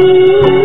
Música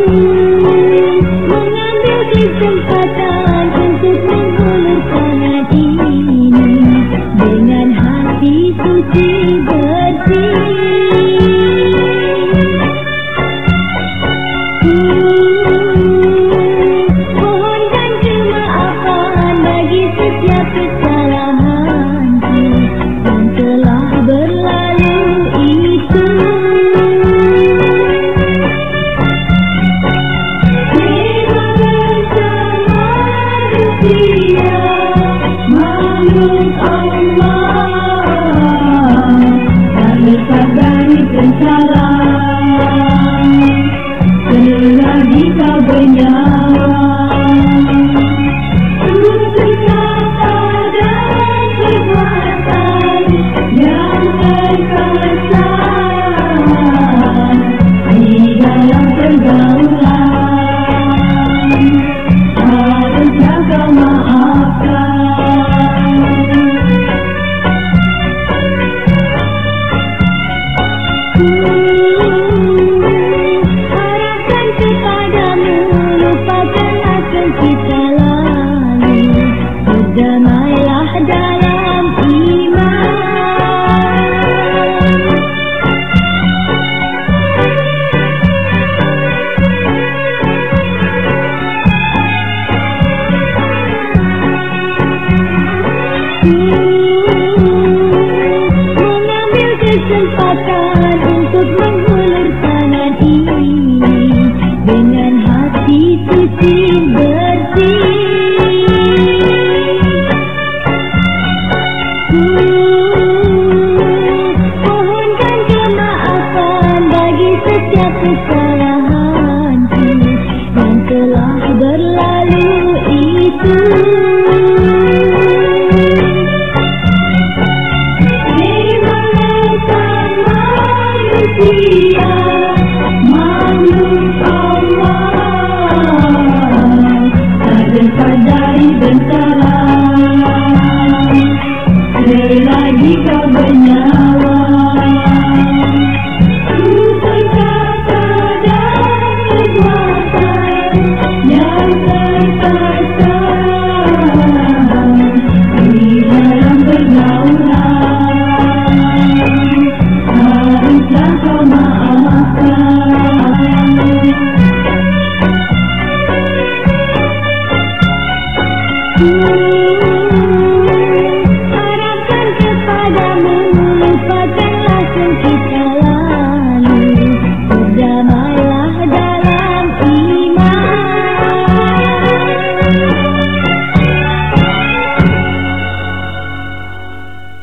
kesempatan untuk mengulurkan ini dengan hati suci bersih. Mohonkan kemaafan bagi setiap kesalahanku yang telah berlalu itu. pada